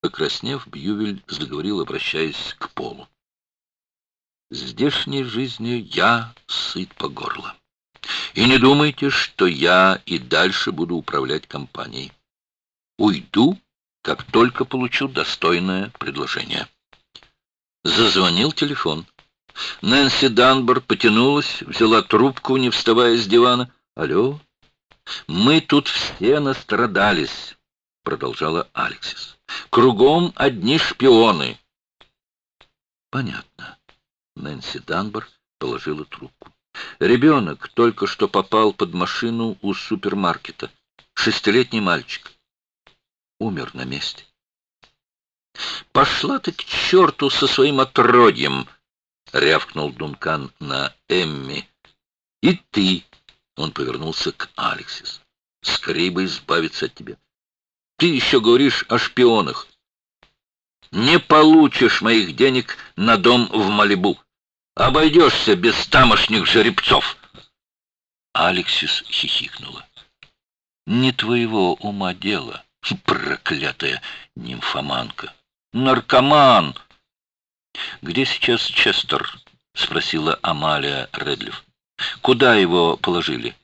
Покраснев, Бьювель заговорил, обращаясь к Полу. «Здешней жизнью я сыт по горло. И не думайте, что я и дальше буду управлять компанией. Уйду, как только получу достойное предложение». Зазвонил телефон. Нэнси Данбор потянулась, взяла трубку, не вставая с дивана. «Алло? Мы тут все настрадались», — продолжала Алексис. «Кругом одни шпионы». «Понятно». Нэнси Данбор положила трубку. Ребенок только что попал под машину у супермаркета. Шестилетний мальчик. Умер на месте. «Пошла ты к черту со своим отродьем!» — рявкнул Дункан на Эмми. «И ты!» — он повернулся к Алексис. «Скорее бы избавиться от тебя. Ты еще говоришь о шпионах. Не получишь моих денег на дом в Малибу. Обойдешься без тамошних жеребцов!» Алексис хихикнула. «Не твоего ума дело, проклятая нимфоманка! Наркоман!» «Где сейчас Честер?» — спросила Амалия Редлиф. «Куда его положили?»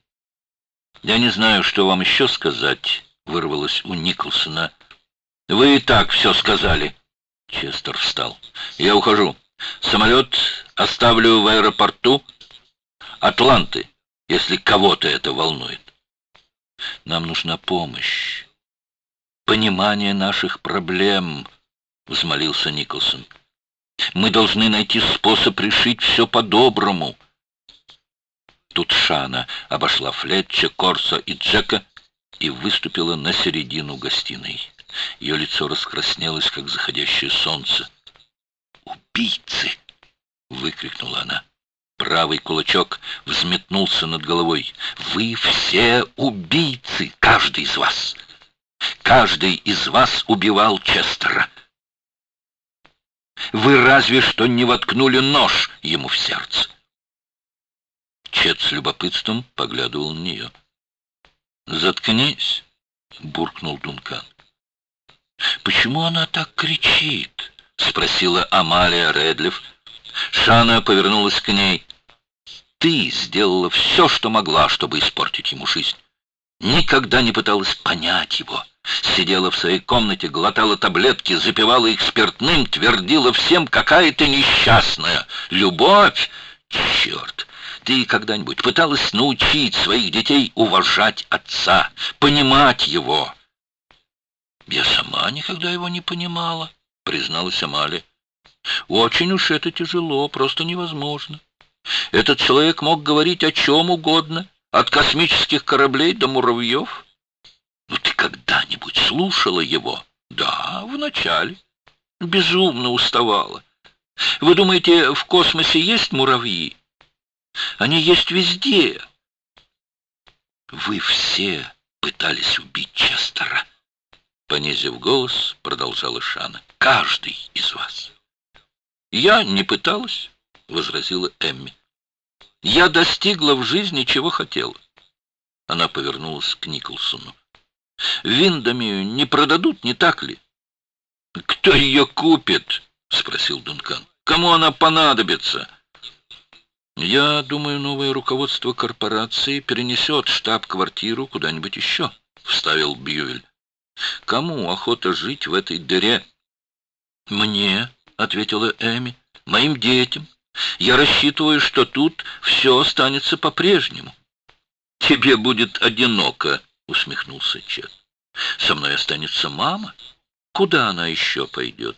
«Я не знаю, что вам еще сказать», — вырвалось у Николсона. «Вы и так все сказали». Честер встал. «Я ухожу. Самолет оставлю в аэропорту Атланты, если кого-то это волнует. Нам нужна помощь, понимание наших проблем», — взмолился Николсон. Мы должны найти способ решить все по-доброму. Тут Шана обошла Флетча, Корса и Джека и выступила на середину гостиной. Ее лицо раскраснелось, как заходящее солнце. «Убийцы!» — выкрикнула она. Правый кулачок взметнулся над головой. «Вы все убийцы, каждый из вас! Каждый из вас убивал Честера!» Вы разве что не воткнули нож ему в сердце. Чет с любопытством поглядывал на нее. «Заткнись!» — буркнул Дункан. «Почему она так кричит?» — спросила Амалия Редлиф. Шана повернулась к ней. «Ты сделала все, что могла, чтобы испортить ему жизнь. Никогда не пыталась понять его». Сидела в своей комнате, глотала таблетки, запивала их спиртным, твердила всем, какая ты несчастная. Любовь! Черт! Ты когда-нибудь пыталась научить своих детей уважать отца, понимать его? Я сама никогда его не понимала, призналась Амали. Очень уж это тяжело, просто невозможно. Этот человек мог говорить о чем угодно, от космических кораблей до муравьев. Ну ты когда-нибудь слушала его? Да, вначале. Безумно уставала. Вы думаете, в космосе есть муравьи? Они есть везде. Вы все пытались убить Честера. Понизив голос, продолжала Шана. Каждый из вас. Я не пыталась, возразила Эмми. Я достигла в жизни, чего хотела. Она повернулась к Николсону. Виндами не продадут, не так ли? Кто ее купит? Спросил Дункан. Кому она понадобится? Я думаю, новое руководство корпорации перенесет штаб-квартиру куда-нибудь еще, вставил Бьюэль. Кому охота жить в этой дыре? Мне, ответила Эми, моим детям. Я рассчитываю, что тут все останется по-прежнему. Тебе будет одиноко, — усмехнулся Чет. «Со мной останется мама. Куда она еще пойдет?»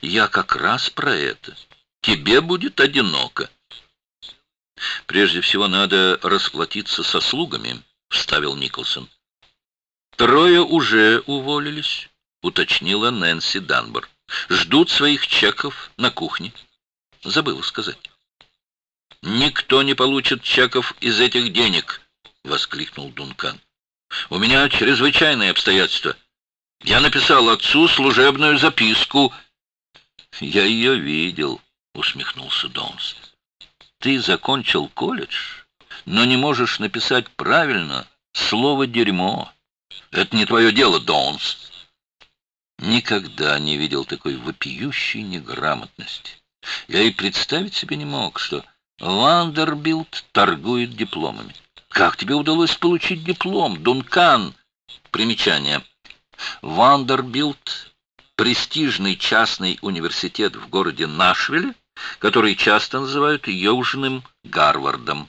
«Я как раз про это. Тебе будет одиноко». «Прежде всего надо расплатиться со слугами», — вставил Николсон. «Трое уже уволились», — уточнила Нэнси Данбор. «Ждут своих чеков на кухне». Забыла сказать. «Никто не получит чеков из этих денег», — воскликнул Дункан. У меня чрезвычайные обстоятельства. Я написал отцу служебную записку. Я ее видел, усмехнулся Донс. Ты закончил колледж, но не можешь написать правильно слово «дерьмо». Это не твое дело, Донс. Никогда не видел такой вопиющей неграмотности. Я и представить себе не мог, что Вандербилт торгует дипломами. Как тебе удалось получить диплом, Дункан? Примечание. Вандербилт — престижный частный университет в городе Нашвилле, который часто называют Южным Гарвардом.